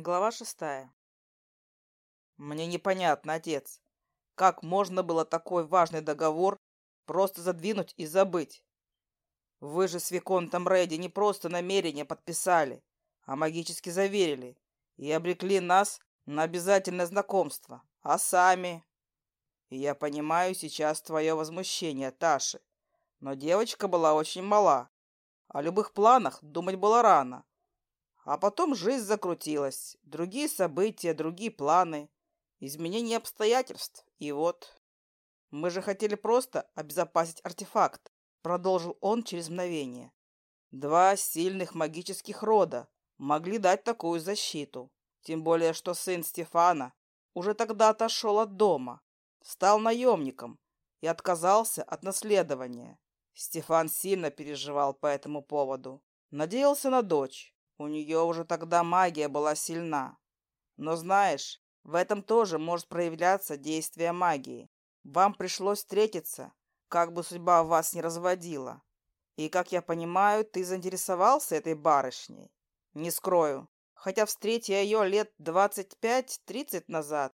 Глава шестая. Мне непонятно, отец, как можно было такой важный договор просто задвинуть и забыть? Вы же с Виконтом Рэдди не просто намерение подписали, а магически заверили и обрекли нас на обязательное знакомство. А сами... Я понимаю сейчас твое возмущение, Таши, но девочка была очень мала. О любых планах думать было рано. А потом жизнь закрутилась. Другие события, другие планы, изменение обстоятельств. И вот... Мы же хотели просто обезопасить артефакт, продолжил он через мгновение. Два сильных магических рода могли дать такую защиту. Тем более, что сын Стефана уже тогда отошел от дома, стал наемником и отказался от наследования. Стефан сильно переживал по этому поводу. Надеялся на дочь. У нее уже тогда магия была сильна. Но знаешь, в этом тоже может проявляться действие магии. Вам пришлось встретиться, как бы судьба вас не разводила. И, как я понимаю, ты заинтересовался этой барышней? Не скрою. Хотя встретя ее лет 25-30 назад,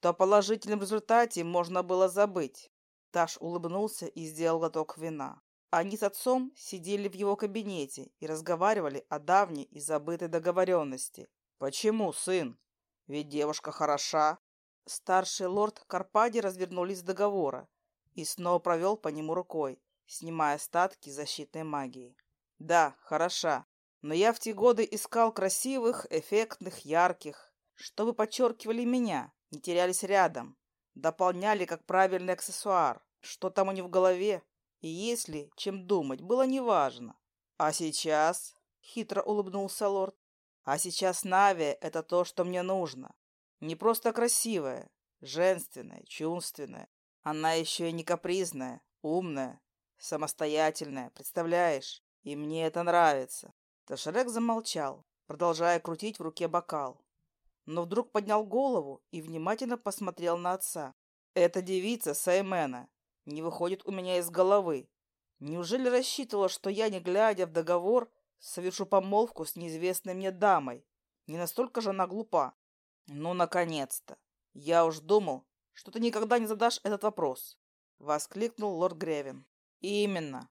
то о положительном результате можно было забыть. Таш улыбнулся и сделал глоток вина. Они с отцом сидели в его кабинете и разговаривали о давней и забытой договоренности. «Почему, сын? Ведь девушка хороша». Старший лорд Карпади развернулись с договора и снова провел по нему рукой, снимая остатки защитной магии. «Да, хороша. Но я в те годы искал красивых, эффектных, ярких, чтобы подчеркивали меня, не терялись рядом, дополняли как правильный аксессуар. Что там у них в голове, если, чем думать, было неважно. А сейчас, хитро улыбнулся лорд, а сейчас Навия — это то, что мне нужно. Не просто красивая, женственная, чувственная. Она еще и не капризная, умная, самостоятельная, представляешь? И мне это нравится. Ташерек замолчал, продолжая крутить в руке бокал. Но вдруг поднял голову и внимательно посмотрел на отца. Это девица Саймена, не выходит у меня из головы. Неужели рассчитывала, что я, не глядя в договор, совершу помолвку с неизвестной мне дамой? Не настолько же она глупа. Ну, наконец-то! Я уж думал, что ты никогда не задашь этот вопрос. Воскликнул лорд Гревин. именно.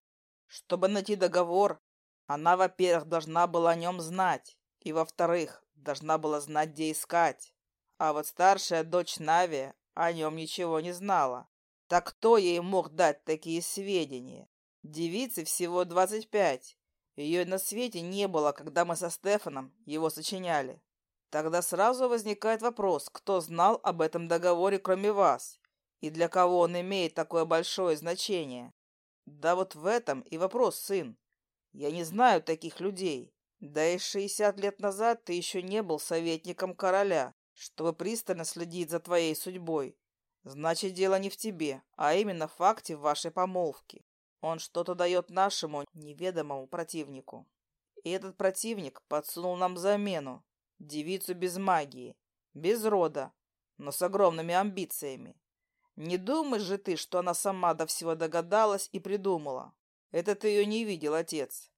Чтобы найти договор, она, во-первых, должна была о нем знать. И, во-вторых, должна была знать, где искать. А вот старшая дочь Нави о нем ничего не знала. Так кто ей мог дать такие сведения? Девице всего 25. Ее на свете не было, когда мы со Стефаном его сочиняли. Тогда сразу возникает вопрос, кто знал об этом договоре, кроме вас, и для кого он имеет такое большое значение? Да вот в этом и вопрос, сын. Я не знаю таких людей. Да и 60 лет назад ты еще не был советником короля, чтобы пристально следить за твоей судьбой. Значит, дело не в тебе, а именно в факте вашей помолвки. Он что-то дает нашему неведомому противнику. И этот противник подсунул нам замену. Девицу без магии, без рода, но с огромными амбициями. Не думаешь же ты, что она сама до всего догадалась и придумала? Это ты ее не видел, отец.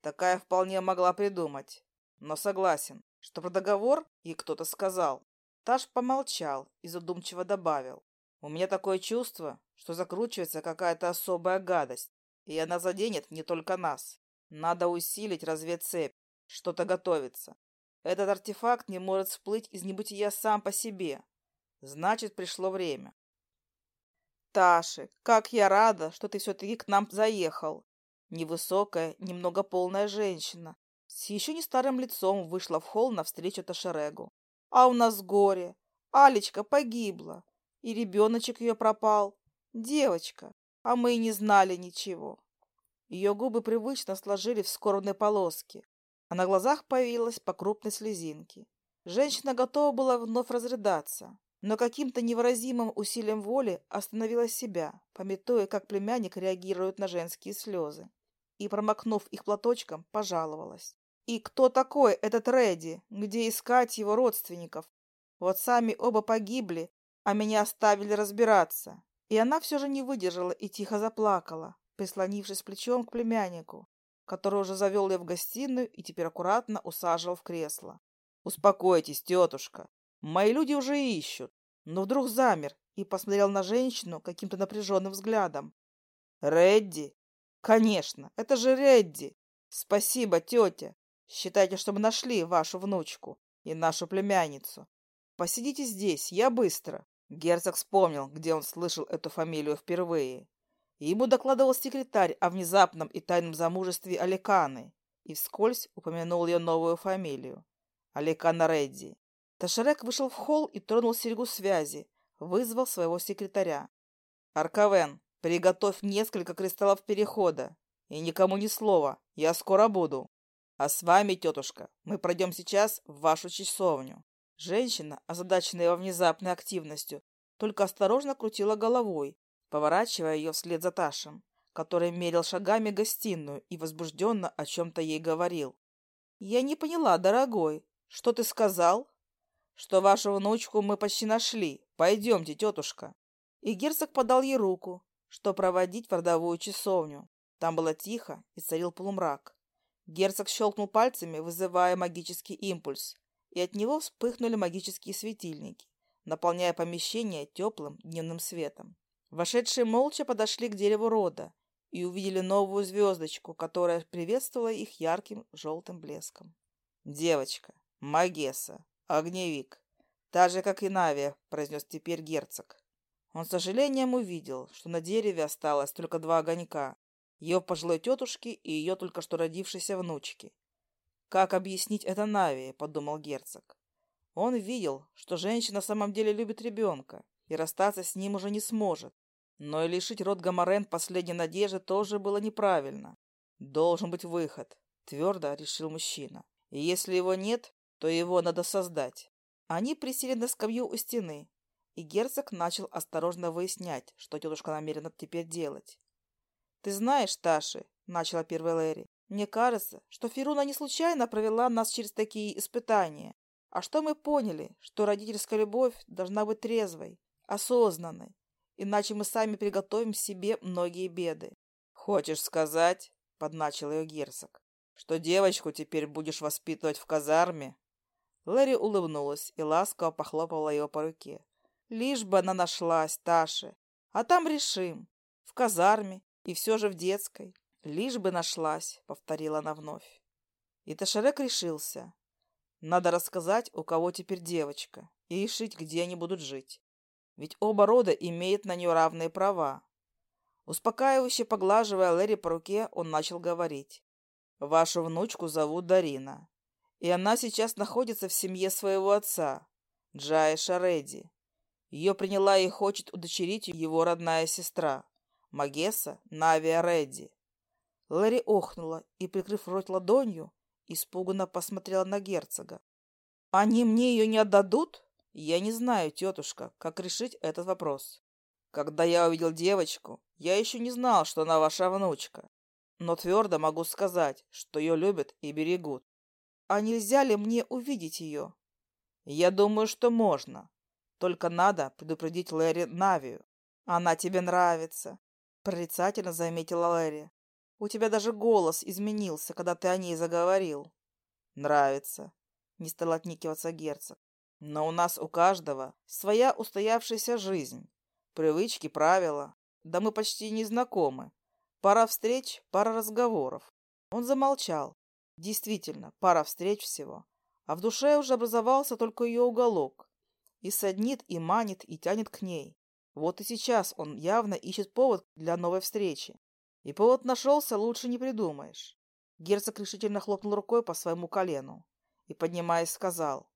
Такая вполне могла придумать. Но согласен, что про договор ей кто-то сказал. Таш помолчал и задумчиво добавил. У меня такое чувство, что закручивается какая-то особая гадость, и она заденет не только нас. Надо усилить разведцепь. Что-то готовится. Этот артефакт не может всплыть из небытия сам по себе. Значит, пришло время. Таши, как я рада, что ты все-таки к нам заехал. Невысокая, немного полная женщина с еще не старым лицом вышла в холл навстречу Ташерегу. А у нас горе. Алечка погибла. И ребеночек ее пропал. Девочка, а мы и не знали ничего. Ее губы привычно сложили в скорбной полоске, а на глазах появилась по крупной слезинке. Женщина готова была вновь разрыдаться, но каким-то невыразимым усилием воли остановила себя, пометуя, как племянник реагирует на женские слезы. И, промокнув их платочком, пожаловалась. «И кто такой этот Редди? Где искать его родственников? Вот сами оба погибли, а меня оставили разбираться. И она все же не выдержала и тихо заплакала, прислонившись плечом к племяннику, который уже завел ее в гостиную и теперь аккуратно усаживал в кресло. Успокойтесь, тетушка. Мои люди уже ищут. Но вдруг замер и посмотрел на женщину каким-то напряженным взглядом. Редди? Конечно, это же Редди. Спасибо, тетя. Считайте, что мы нашли вашу внучку и нашу племянницу. Посидите здесь, я быстро. Герцог вспомнил, где он слышал эту фамилию впервые. Ему докладывал секретарь о внезапном и тайном замужестве Аликаны и вскользь упомянул ее новую фамилию – Аликана Редди. Ташарек вышел в холл и тронул серьгу связи, вызвал своего секретаря. «Аркавен, приготовь несколько кристаллов перехода. И никому ни слова, я скоро буду. А с вами, тетушка, мы пройдем сейчас в вашу часовню». Женщина, озадаченная его внезапной активностью, только осторожно крутила головой, поворачивая ее вслед за Ташем, который мерил шагами гостиную и возбужденно о чем-то ей говорил. «Я не поняла, дорогой, что ты сказал?» «Что вашу внучку мы почти нашли. Пойдемте, тетушка». И герцог подал ей руку, что проводить в родовую часовню. Там было тихо и царил полумрак. Герцог щелкнул пальцами, вызывая магический импульс. и от него вспыхнули магические светильники, наполняя помещение теплым дневным светом. Вошедшие молча подошли к дереву рода и увидели новую звездочку, которая приветствовала их ярким желтым блеском. «Девочка, Магеса, огневик, та же, как и Навия», — произнес теперь герцог. Он с сожалением увидел, что на дереве осталось только два огонька, ее пожилой тетушки и ее только что родившейся внучки. как объяснить это Наве, подумал герцог. Он видел, что женщина в самом деле любит ребенка и расстаться с ним уже не сможет. Но и лишить род Гамарен последней надежды тоже было неправильно. «Должен быть выход», — твердо решил мужчина. «И если его нет, то его надо создать». Они присели на скамью у стены, и герцог начал осторожно выяснять, что тетушка намерена теперь делать. «Ты знаешь, Таши», — начала первая Лэри, мне кажется, что Фируна не случайно провела нас через такие испытания. А что мы поняли? Что родительская любовь должна быть трезвой, осознанной. Иначе мы сами приготовим себе многие беды. «Хочешь сказать, — подначил ее герцог, — что девочку теперь будешь воспитывать в казарме?» Лэри улыбнулась и ласково похлопала ее по руке. «Лишь бы она нашлась, Таше. А там решим. В казарме и все же в детской. Лишь бы нашлась», — повторила она вновь. И Ташерек решился. Надо рассказать, у кого теперь девочка, и решить, где они будут жить ведь оба рода имеют на нее равные права. Успокаивающе поглаживая Лэри по руке, он начал говорить. «Вашу внучку зовут Дарина, и она сейчас находится в семье своего отца, Джая Шареди. Ее приняла и хочет удочерить его родная сестра, Магеса Навия Редди». Ларри охнула и, прикрыв рот ладонью, испуганно посмотрела на герцога. «Они мне ее не отдадут?» «Я не знаю, тетушка, как решить этот вопрос. Когда я увидел девочку, я еще не знал, что она ваша внучка. Но твердо могу сказать, что ее любят и берегут. А нельзя ли мне увидеть ее?» «Я думаю, что можно. Только надо предупредить Лэри Навию. Она тебе нравится», — прорицательно заметила Лэри. У тебя даже голос изменился, когда ты о ней заговорил. Нравится. Не стал отникиваться герцог. Но у нас у каждого своя устоявшаяся жизнь. Привычки, правила. Да мы почти не знакомы. Пара встреч, пара разговоров. Он замолчал. Действительно, пара встреч всего. А в душе уже образовался только ее уголок. И саднит, и манит, и тянет к ней. Вот и сейчас он явно ищет повод для новой встречи. И повод нашелся, лучше не придумаешь. Герцог решительно хлопнул рукой по своему колену и, поднимаясь, сказал.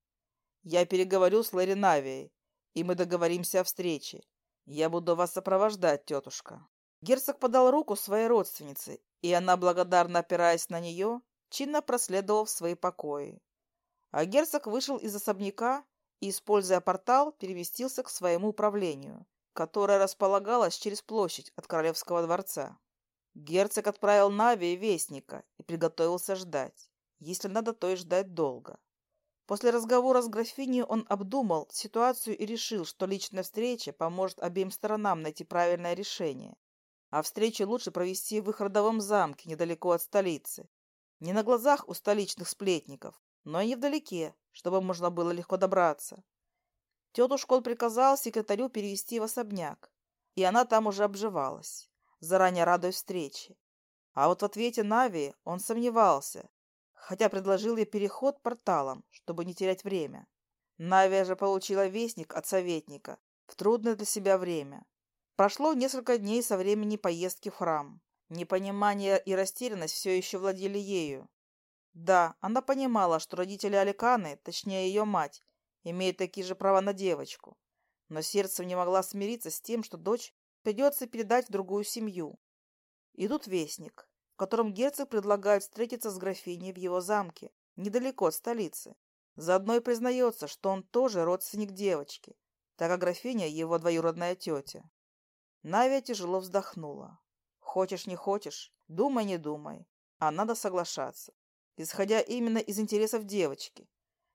Я переговорю с Лэри Навией, и мы договоримся о встрече. Я буду вас сопровождать, тетушка». Герцог подал руку своей родственнице, и она, благодарно опираясь на нее, чинно проследовала в свои покои. А герцог вышел из особняка и, используя портал, переместился к своему управлению, которое располагалось через площадь от Королевского дворца. Герцог отправил Нави и Вестника и приготовился ждать, если надо, то и ждать долго. После разговора с графиней он обдумал ситуацию и решил, что личная встреча поможет обеим сторонам найти правильное решение. А встречу лучше провести в их родовом замке, недалеко от столицы. Не на глазах у столичных сплетников, но и вдалеке, чтобы можно было легко добраться. Тетушку он приказал секретарю перевести в особняк, и она там уже обживалась заранее радуясь встрече. А вот в ответе Нави он сомневался, хотя предложил ей переход порталом, чтобы не терять время. Нави же получила вестник от советника в трудное для себя время. Прошло несколько дней со времени поездки в храм. Непонимание и растерянность все еще владели ею. Да, она понимала, что родители Аликаны, точнее ее мать, имеют такие же права на девочку. Но сердцем не могла смириться с тем, что дочь придется передать в другую семью. Идут вестник, в котором герцог предлагает встретиться с графиней в его замке, недалеко от столицы. Заодно и признается, что он тоже родственник девочки, так как графиня его двоюродная тетя. Навия тяжело вздохнула. Хочешь, не хочешь, думай, не думай, а надо соглашаться, исходя именно из интересов девочки.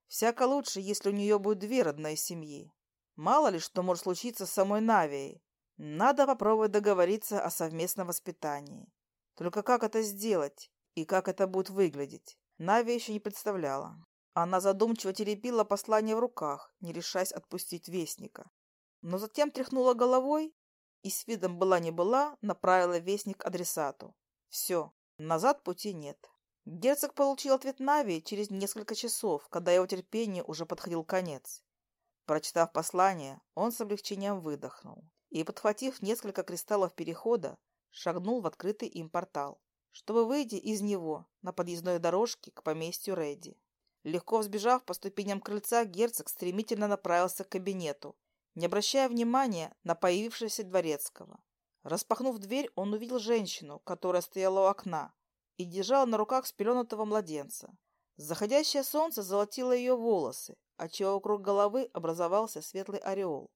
Всяко лучше, если у нее будет две родные семьи. Мало ли, что может случиться с самой Навией, надо попробовать договориться о совместном воспитании. Только как это сделать и как это будет выглядеть, Нави еще не представляла. Она задумчиво теребила послание в руках, не решаясь отпустить вестника. Но затем тряхнула головой и с видом была не была направила вестник адресату. Все, назад пути нет. Герцог получил ответ Нави через несколько часов, когда его терпение уже подходил конец. Прочитав послание, он с облегчением выдохнул и, подхватив несколько кристаллов перехода, шагнул в открытый им портал, чтобы, выйти из него, на подъездной дорожке к поместью Редди. Легко взбежав по ступеням крыльца, герцог стремительно направился к кабинету, не обращая внимания на появившегося дворецкого. Распахнув дверь, он увидел женщину, которая стояла у окна и держала на руках спеленутого младенца. Заходящее солнце золотило ее волосы, отчего вокруг головы образовался светлый ореол.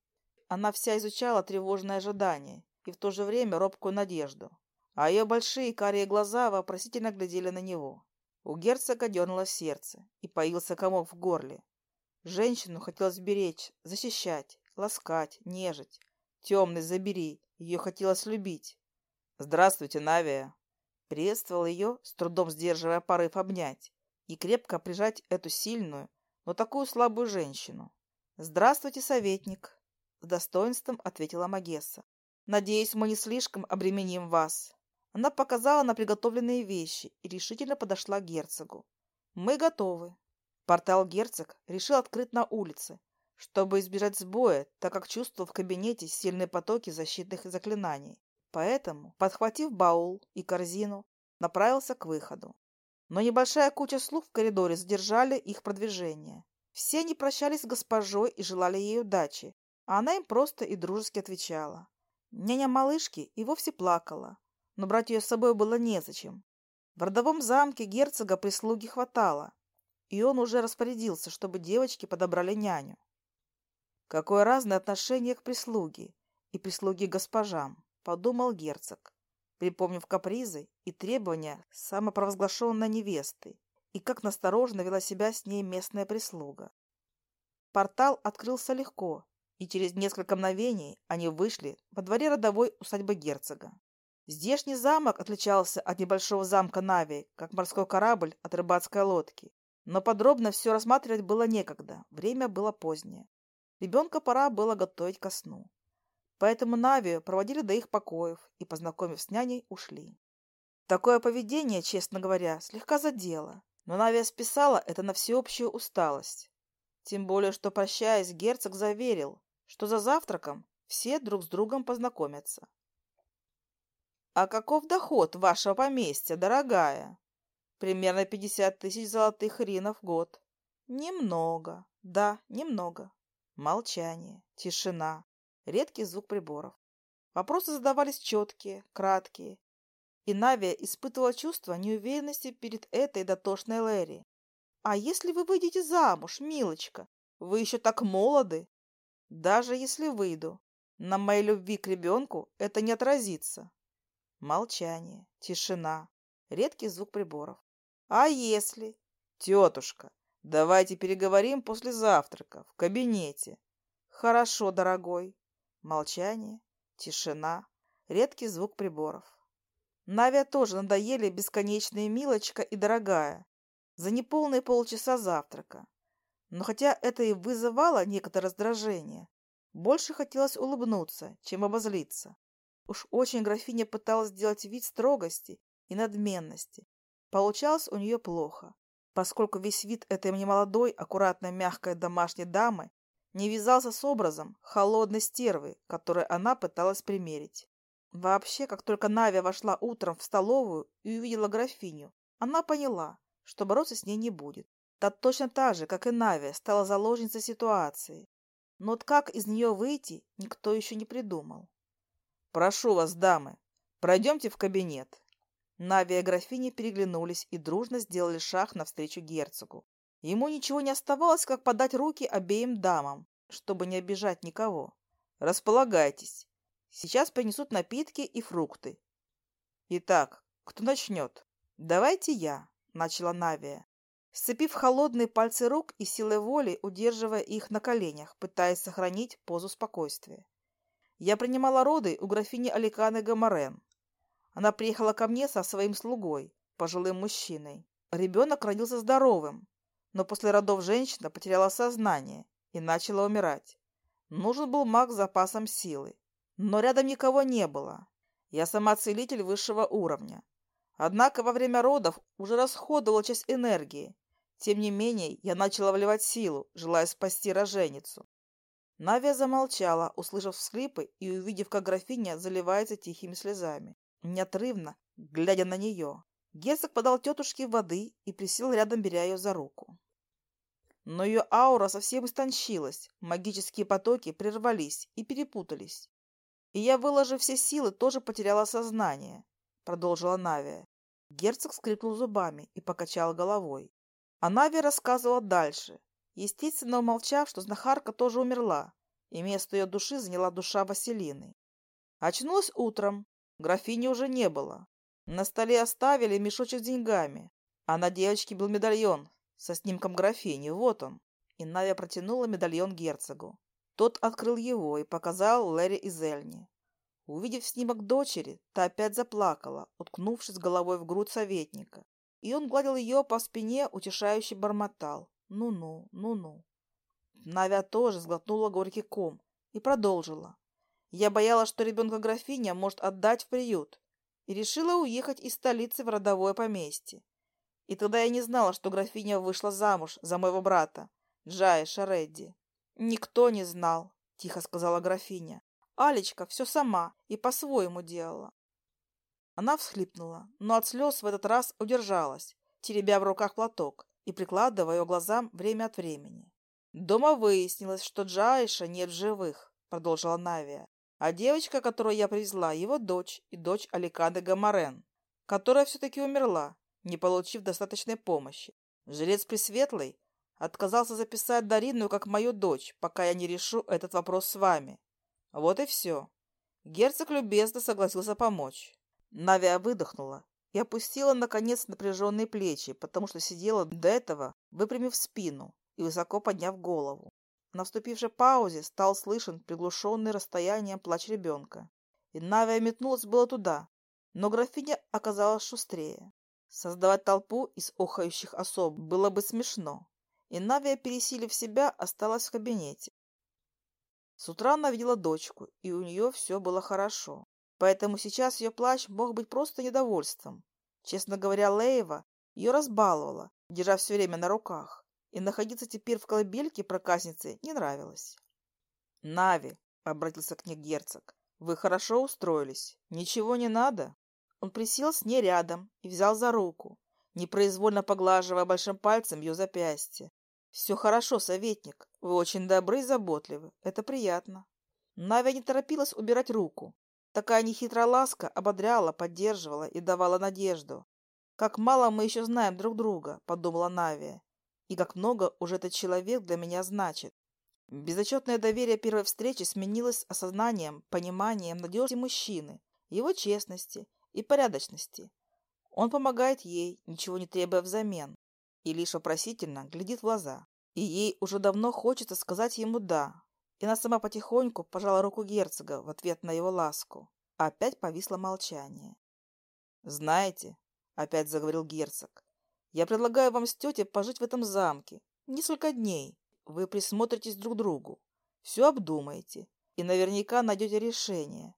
Она вся изучала тревожное ожидание и в то же время робкую надежду, а ее большие карие глаза вопросительно глядели на него. У герцога дернуло сердце, и появился комок в горле. Женщину хотелось беречь, защищать, ласкать, нежить. Темный, забери, ее хотелось любить. «Здравствуйте, Навия!» Приветствовал ее, с трудом сдерживая порыв обнять и крепко прижать эту сильную, но такую слабую женщину. «Здравствуйте, советник!» достоинством ответила Магесса. «Надеюсь, мы не слишком обременим вас». Она показала на приготовленные вещи и решительно подошла к герцогу. «Мы готовы». Портал герцог решил открыть на улице, чтобы избежать сбоя, так как чувствовал в кабинете сильные потоки защитных заклинаний. Поэтому, подхватив баул и корзину, направился к выходу. Но небольшая куча слуг в коридоре задержали их продвижение. Все они прощались с госпожой и желали ей удачи, она им просто и дружески отвечала. Няня малышки и вовсе плакала, но брать ее с собой было незачем. В родовом замке герцога прислуги хватало, и он уже распорядился, чтобы девочки подобрали няню. Какое разное отношение к прислуге и прислуге госпожам, подумал герцог, припомнив капризы и требования самопровозглашенной невесты и как насторожно вела себя с ней местная прислуга. Портал открылся легко, и через несколько мгновений они вышли во дворе родовой усадьбы герцога. Здешний замок отличался от небольшого замка Нави, как морской корабль от рыбацкой лодки. Но подробно все рассматривать было некогда, время было позднее. Ребенка пора было готовить ко сну. Поэтому Нави проводили до их покоев и, познакомив с няней, ушли. Такое поведение, честно говоря, слегка задело, но Нави списала это на всеобщую усталость. Тем более, что, прощаясь, герцог заверил, что за завтраком все друг с другом познакомятся. «А каков доход вашего поместья, дорогая?» «Примерно пятьдесят тысяч золотых ринов в год». «Немного. Да, немного». Молчание, тишина, редкий звук приборов. Вопросы задавались четкие, краткие. И Навия испытывала чувство неуверенности перед этой дотошной Лэри. «А если вы выйдете замуж, милочка? Вы еще так молоды!» Даже если выйду, на моей любви к ребенку это не отразится. Молчание, тишина, редкий звук приборов. А если? Тетушка, давайте переговорим после завтрака в кабинете. Хорошо, дорогой. Молчание, тишина, редкий звук приборов. Навя тоже надоели бесконечные «милочка» и «дорогая» за неполные полчаса завтрака. Но хотя это и вызывало некоторое раздражение, больше хотелось улыбнуться, чем обозлиться. Уж очень графиня пыталась сделать вид строгости и надменности. Получалось у нее плохо, поскольку весь вид этой немолодой, аккуратной, мягкой домашней дамы не вязался с образом холодной стервы, которую она пыталась примерить. Вообще, как только Навя вошла утром в столовую и увидела графиню, она поняла, что бороться с ней не будет. Точно так же, как и Нави, стала заложницей ситуации. Но вот как из нее выйти, никто еще не придумал. «Прошу вас, дамы, пройдемте в кабинет». Нави и графини переглянулись и дружно сделали шаг навстречу герцогу. Ему ничего не оставалось, как подать руки обеим дамам, чтобы не обижать никого. «Располагайтесь. Сейчас принесут напитки и фрукты». «Итак, кто начнет?» «Давайте я», — начала Навия. сцепив холодные пальцы рук и силой воли, удерживая их на коленях, пытаясь сохранить позу спокойствия. Я принимала роды у графини Аликаны Гамарен. Она приехала ко мне со своим слугой, пожилым мужчиной. Ребенок родился здоровым, но после родов женщина потеряла сознание и начала умирать. Нужен был маг с запасом силы. Но рядом никого не было. Я сама целитель высшего уровня. Однако во время родов уже расходовала часть энергии. Тем не менее, я начала вливать силу, желая спасти роженицу. Навия замолчала, услышав всхлипы и увидев, как графиня заливается тихими слезами, неотрывно, глядя на нее. Герцог подал тетушке воды и присел рядом, беря ее за руку. Но ее аура совсем истончилась, магические потоки прервались и перепутались. И я, выложив все силы, тоже потеряла сознание, продолжила Навия. Герцог скрипнул зубами и покачал головой. А Навия рассказывала дальше, естественно умолчав, что знахарка тоже умерла, и место ее души заняла душа Василины. Очнулась утром, графини уже не было. На столе оставили мешочек с деньгами, а на девочке был медальон со снимком графини, вот он. И Навия протянула медальон герцогу. Тот открыл его и показал Лэри и Зельни. Увидев снимок дочери, та опять заплакала, уткнувшись головой в грудь советника. И он гладил ее по спине, утешающе бормотал. «Ну-ну, ну-ну». Навя тоже сглотнула горький ком и продолжила. Я боялась, что ребенка графиня может отдать в приют, и решила уехать из столицы в родовое поместье. И тогда я не знала, что графиня вышла замуж за моего брата, Джая Шаредди. «Никто не знал», — тихо сказала графиня. «Алечка все сама и по-своему делала». Она всхлипнула, но от слез в этот раз удержалась, теребя в руках платок и прикладывая его глазам время от времени. «Дома выяснилось, что Джаиша нет в живых», — продолжила Навия. «А девочка, которую я привезла, его дочь и дочь Аликады Гамарен, которая все-таки умерла, не получив достаточной помощи. Жрец Пресветлый отказался записать Дарину как мою дочь, пока я не решу этот вопрос с вами. Вот и все. Герцог любезно согласился помочь. Навия выдохнула. и опустила, наконец, напряженные плечи, потому что сидела до этого, выпрямив спину и высоко подняв голову. На вступившей паузе стал слышен приглушенный расстоянием плач ребенка. И Навия метнулась было туда, но графиня оказалась шустрее. Создавать толпу из охающих особ было бы смешно. И Навия, пересилив себя, осталась в кабинете. С утра она видела дочку, и у нее все было хорошо поэтому сейчас ее плач мог быть просто недовольством. Честно говоря, Лейва ее разбаловала, держа все время на руках, и находиться теперь в колыбельке проказницы не нравилось. «Нави», — обратился к ней герцог, — «вы хорошо устроились. Ничего не надо?» Он присел с ней рядом и взял за руку, непроизвольно поглаживая большим пальцем ее запястье. «Все хорошо, советник. Вы очень добры и заботливы. Это приятно». Навя не торопилась убирать руку, Такая нехитрая ласка ободряла, поддерживала и давала надежду. «Как мало мы еще знаем друг друга», — подумала Навия. «И как много уже этот человек для меня значит». Безотчетное доверие первой встречи сменилось осознанием, пониманием надежности мужчины, его честности и порядочности. Он помогает ей, ничего не требуя взамен, и лишь вопросительно глядит в глаза. И ей уже давно хочется сказать ему «да», И она сама потихоньку пожала руку герцога в ответ на его ласку. Опять повисло молчание. «Знаете», — опять заговорил герцог, — «я предлагаю вам с тетей пожить в этом замке. Несколько дней. Вы присмотритесь друг к другу, все обдумаете и наверняка найдете решение.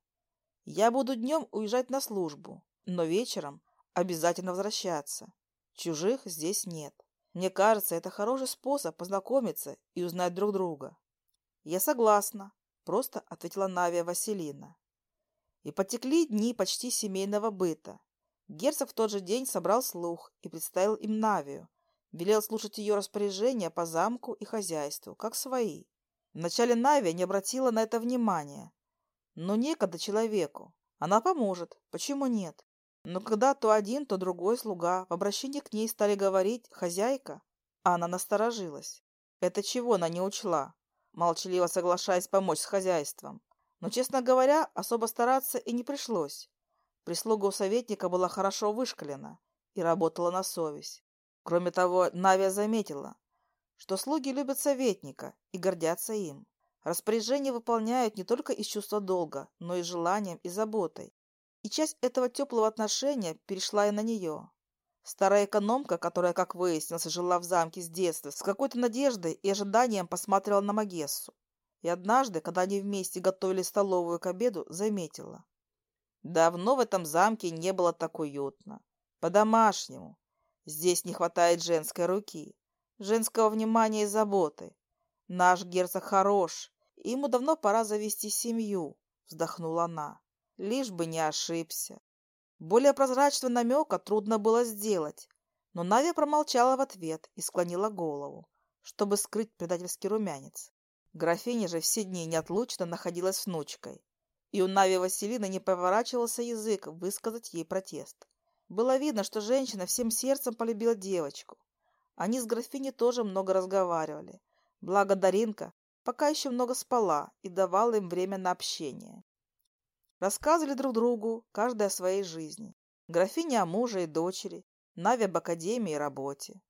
Я буду днем уезжать на службу, но вечером обязательно возвращаться. Чужих здесь нет. Мне кажется, это хороший способ познакомиться и узнать друг друга. Я согласна, просто ответила Навия Василина. И потекли дни почти семейного быта. Герцог в тот же день собрал слух и представил им Навию, велел слушать ее распоряжения по замку и хозяйству, как свои. Вначале Навия не обратила на это внимания. Но некогда человеку. Она поможет, почему нет? Но когда то один, то другой слуга в обращении к ней стали говорить «хозяйка», а она насторожилась. Это чего она не учла, молчаливо соглашаясь помочь с хозяйством. Но, честно говоря, особо стараться и не пришлось. Прислуга у советника была хорошо вышкалена и работала на совесть. Кроме того, Навия заметила, что слуги любят советника и гордятся им. Распоряжения выполняют не только из чувства долга, но и желанием и заботой. И часть этого теплого отношения перешла и на нее. Старая экономка, которая, как выяснилось, жила в замке с детства, с какой-то надеждой и ожиданием посмотрела на Магессу. И однажды, когда они вместе готовили столовую к обеду, заметила. Давно в этом замке не было так уютно. По-домашнему. Здесь не хватает женской руки, женского внимания и заботы. Наш герцог хорош, и ему давно пора завести семью, вздохнула она. Лишь бы не ошибся. Более прозрачного намека трудно было сделать, но Навя промолчала в ответ и склонила голову, чтобы скрыть предательский румянец. Графиня же все дни неотлучно находилась с внучкой, и у Нави Василина не поворачивался язык высказать ей протест. Было видно, что женщина всем сердцем полюбила девочку. Они с графиней тоже много разговаривали. Благо Даринка пока еще много спала и давала им время на общение рассказывали друг другу каждый о своей жизни. Графиня о муже и дочери, Нави об академии и работе.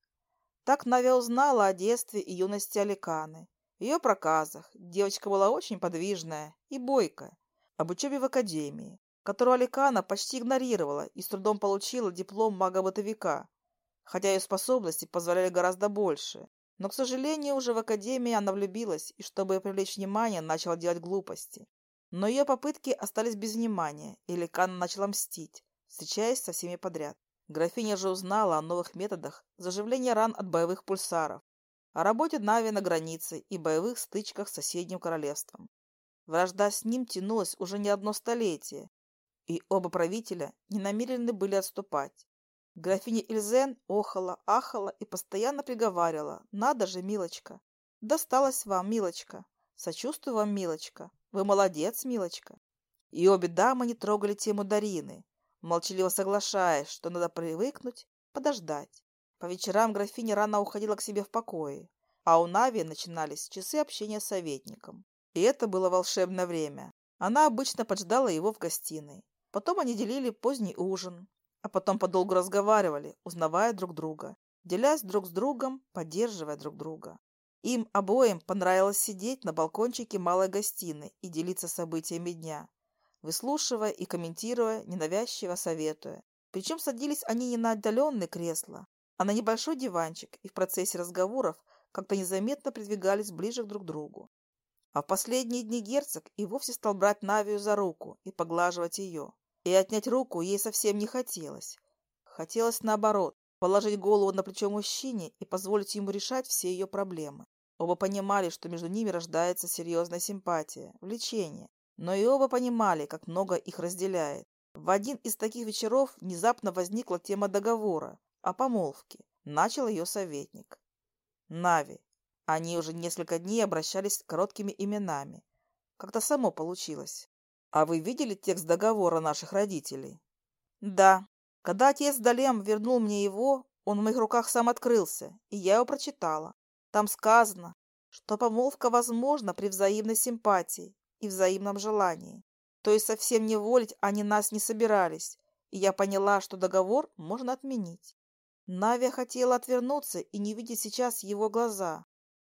Так Навя узнала о детстве и юности Аликаны, ее проказах. Девочка была очень подвижная и бойкая. Об учебе в академии, которую Аликана почти игнорировала и с трудом получила диплом мага-бытовика, хотя ее способности позволяли гораздо больше. Но, к сожалению, уже в академии она влюбилась и, чтобы привлечь внимание, начала делать глупости. Но ее попытки остались без внимания, и Ликана начала мстить, встречаясь со всеми подряд. Графиня же узнала о новых методах заживления ран от боевых пульсаров, о работе Нави на границе и боевых стычках с соседним королевством. Вражда с ним тянулась уже не одно столетие, и оба правителя не намерены были отступать. Графиня Ильзен охала, ахала и постоянно приговаривала «Надо же, Вы молодец, милочка. И обе дамы не трогали тему Дарины, молчаливо соглашаясь, что надо привыкнуть, подождать. По вечерам графиня рано уходила к себе в покое, а у Нави начинались часы общения с советником. И это было волшебное время. Она обычно поджидала его в гостиной. Потом они делили поздний ужин, а потом подолгу разговаривали, узнавая друг друга, делясь друг с другом, поддерживая друг друга. Им обоим понравилось сидеть на балкончике малой гостиной и делиться событиями дня, выслушивая и комментируя, ненавязчиво советуя. Причем садились они не на отдаленные кресла, а на небольшой диванчик и в процессе разговоров как-то незаметно придвигались ближе друг к другу. А в последние дни герцог и вовсе стал брать Навию за руку и поглаживать ее. И отнять руку ей совсем не хотелось. Хотелось наоборот положить голову на плечо мужчине и позволить ему решать все ее проблемы. Оба понимали, что между ними рождается серьезная симпатия, влечение, но и оба понимали, как много их разделяет. В один из таких вечеров внезапно возникла тема договора о помолвке. Начал ее советник. Нави. Они уже несколько дней обращались короткими именами. Как-то само получилось. А вы видели текст договора наших родителей? Да, когда отец Далем вернул мне его, он в моих руках сам открылся, и я его прочитала. Там сказано, что помолвка возможна при взаимной симпатии и взаимном желании. То есть совсем не волить они нас не собирались, и я поняла, что договор можно отменить. Навя хотела отвернуться и не видеть сейчас его глаза,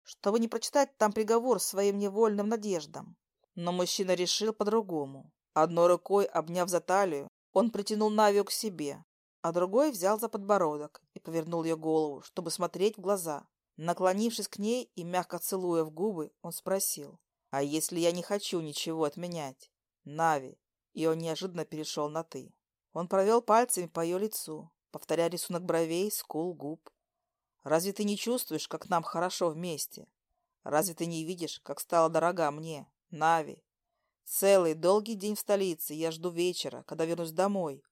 чтобы не прочитать там приговор своим невольным надеждам. Но мужчина решил по-другому. Одной рукой, обняв за талию, он притянул Навию к себе, а другой взял за подбородок и повернул ее голову, чтобы смотреть в глаза. Наклонившись к ней и мягко целуя в губы, он спросил, «А если я не хочу ничего отменять?» «Нави!» И он неожиданно перешел на «ты». Он провел пальцами по ее лицу, повторяя рисунок бровей, скул, губ. «Разве ты не чувствуешь, как нам хорошо вместе? Разве ты не видишь, как стала дорога мне, Нави?» Целый долгий день в столице я жду вечера, когда вернусь домой,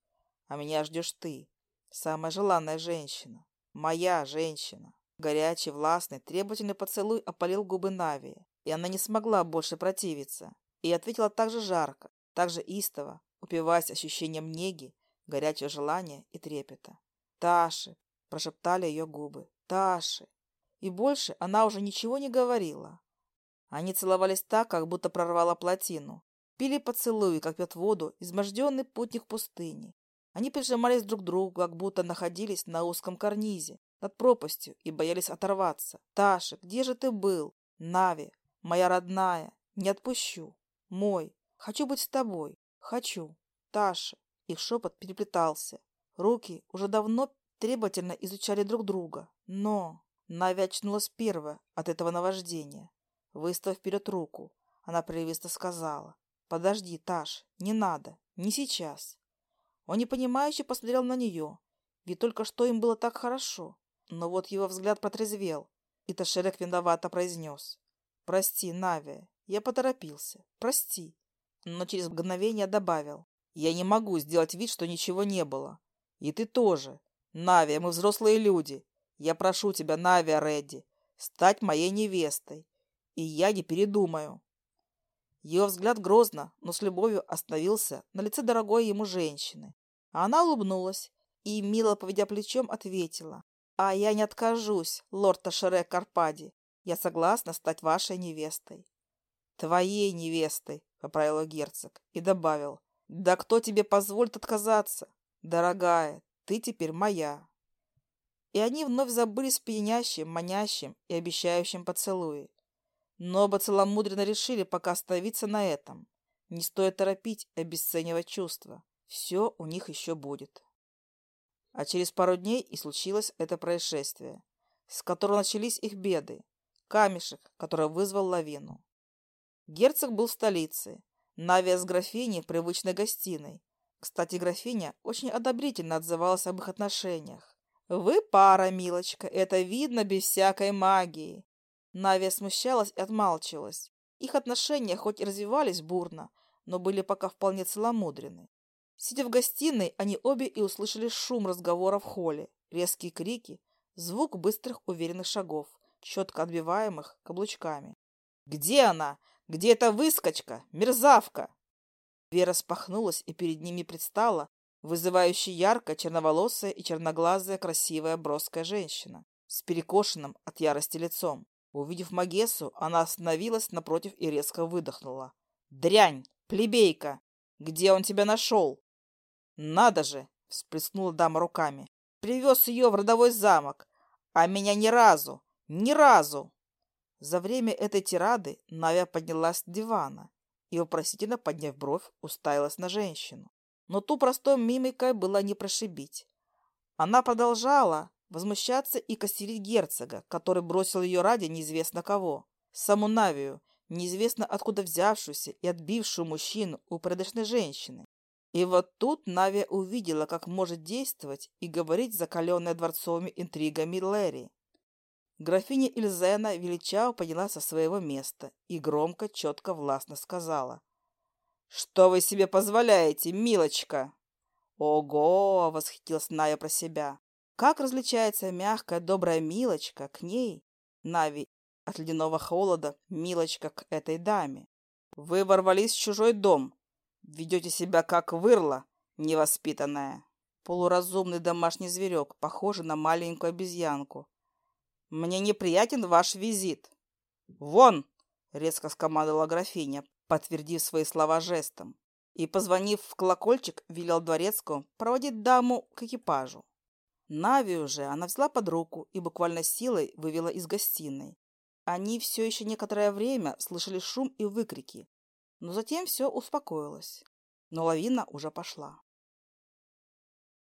а меня ждешь ты, самая желанная женщина, моя женщина». Горячий, властный, требовательный поцелуй опалил губы Нави, и она не смогла больше противиться, и ответила так же жарко, так же истово, упиваясь ощущением неги, горячего желания и трепета. «Таши!» – прошептали ее губы. «Таши!» И больше она уже ничего не говорила. Они целовались так, как будто прорвало плотину. Пили поцелуи, как пьет воду, изможденный путник пустыни. Они прижимались друг к другу, как будто находились на узком карнизе, над пропастью, и боялись оторваться. «Таша, где же ты был? Нави, моя родная, не отпущу. Мой, хочу быть с тобой, хочу. Таша». Их шепот переплетался. Руки уже давно требовательно изучали друг друга. Но Нави очнулась первая от этого наваждения выставив вперед руку. Она прерывисто сказала. «Подожди, Таш, не надо, не сейчас». Он непонимающе посмотрел на нее, ведь только что им было так хорошо. Но вот его взгляд протрезвел, и Ташерек виновато произнес. «Прости, Навия, я поторопился, прости». Но через мгновение добавил. «Я не могу сделать вид, что ничего не было. И ты тоже. Навия, мы взрослые люди. Я прошу тебя, Навия Редди, стать моей невестой. И я не передумаю». Ее взгляд грозно, но с любовью остановился на лице дорогой ему женщины. А она улыбнулась и, мило поведя плечом, ответила. «А я не откажусь, лорд Ташере Карпади. Я согласна стать вашей невестой». «Твоей невестой», — поправил герцог и добавил. «Да кто тебе позволит отказаться? Дорогая, ты теперь моя». И они вновь забыли с пьянящим, манящим и обещающим поцелуи. Но оба целомудренно решили пока остановиться на этом. Не стоит торопить и обесценивать чувства. Все у них еще будет. А через пару дней и случилось это происшествие, с которого начались их беды. Камешек, который вызвал лавину. Герцог был в столице. Навия с графиней в привычной гостиной. Кстати, графиня очень одобрительно отзывалась об их отношениях. «Вы пара, милочка, это видно без всякой магии». Навия смущалась и отмалчивалась. Их отношения хоть и развивались бурно, но были пока вполне целомудрены. Сидя в гостиной, они обе и услышали шум разговора в холле, резкие крики, звук быстрых уверенных шагов, четко отбиваемых каблучками. «Где она? Где эта выскочка? Мерзавка!» Вера спахнулась, и перед ними предстала вызывающая ярко черноволосая и черноглазая красивая броская женщина с перекошенным от ярости лицом. Увидев Магессу, она остановилась напротив и резко выдохнула. «Дрянь! Плебейка! Где он тебя нашел?» «Надо же!» — всплеснула дама руками. «Привез ее в родовой замок, а меня ни разу, ни разу!» За время этой тирады Навя поднялась с дивана и, вопросительно подняв бровь, уставилась на женщину. Но ту простой мимикой было не прошибить. Она продолжала возмущаться и костерить герцога, который бросил ее ради неизвестно кого. Саму Навию, неизвестно откуда взявшуюся и отбившую мужчину у порядочной женщины. И вот тут Навия увидела, как может действовать и говорить закаленная дворцовыми интригами Лэри. Графиня Ильзена величаво поднялась со своего места и громко, четко, властно сказала. «Что вы себе позволяете, милочка?» «Ого!» — восхитилась Ная про себя. Как различается мягкая, добрая Милочка к ней, Нави, от ледяного холода, Милочка к этой даме? Вы ворвались в чужой дом. Ведете себя как вырла, невоспитанная. Полуразумный домашний зверек, похожий на маленькую обезьянку. Мне неприятен ваш визит. Вон! Резко скомандовала графиня, подтвердив свои слова жестом. И, позвонив в колокольчик, велел дворецкому проводить даму к экипажу. Навию же она взяла под руку и буквально силой вывела из гостиной. Они все еще некоторое время слышали шум и выкрики, но затем все успокоилось. Но лавина уже пошла.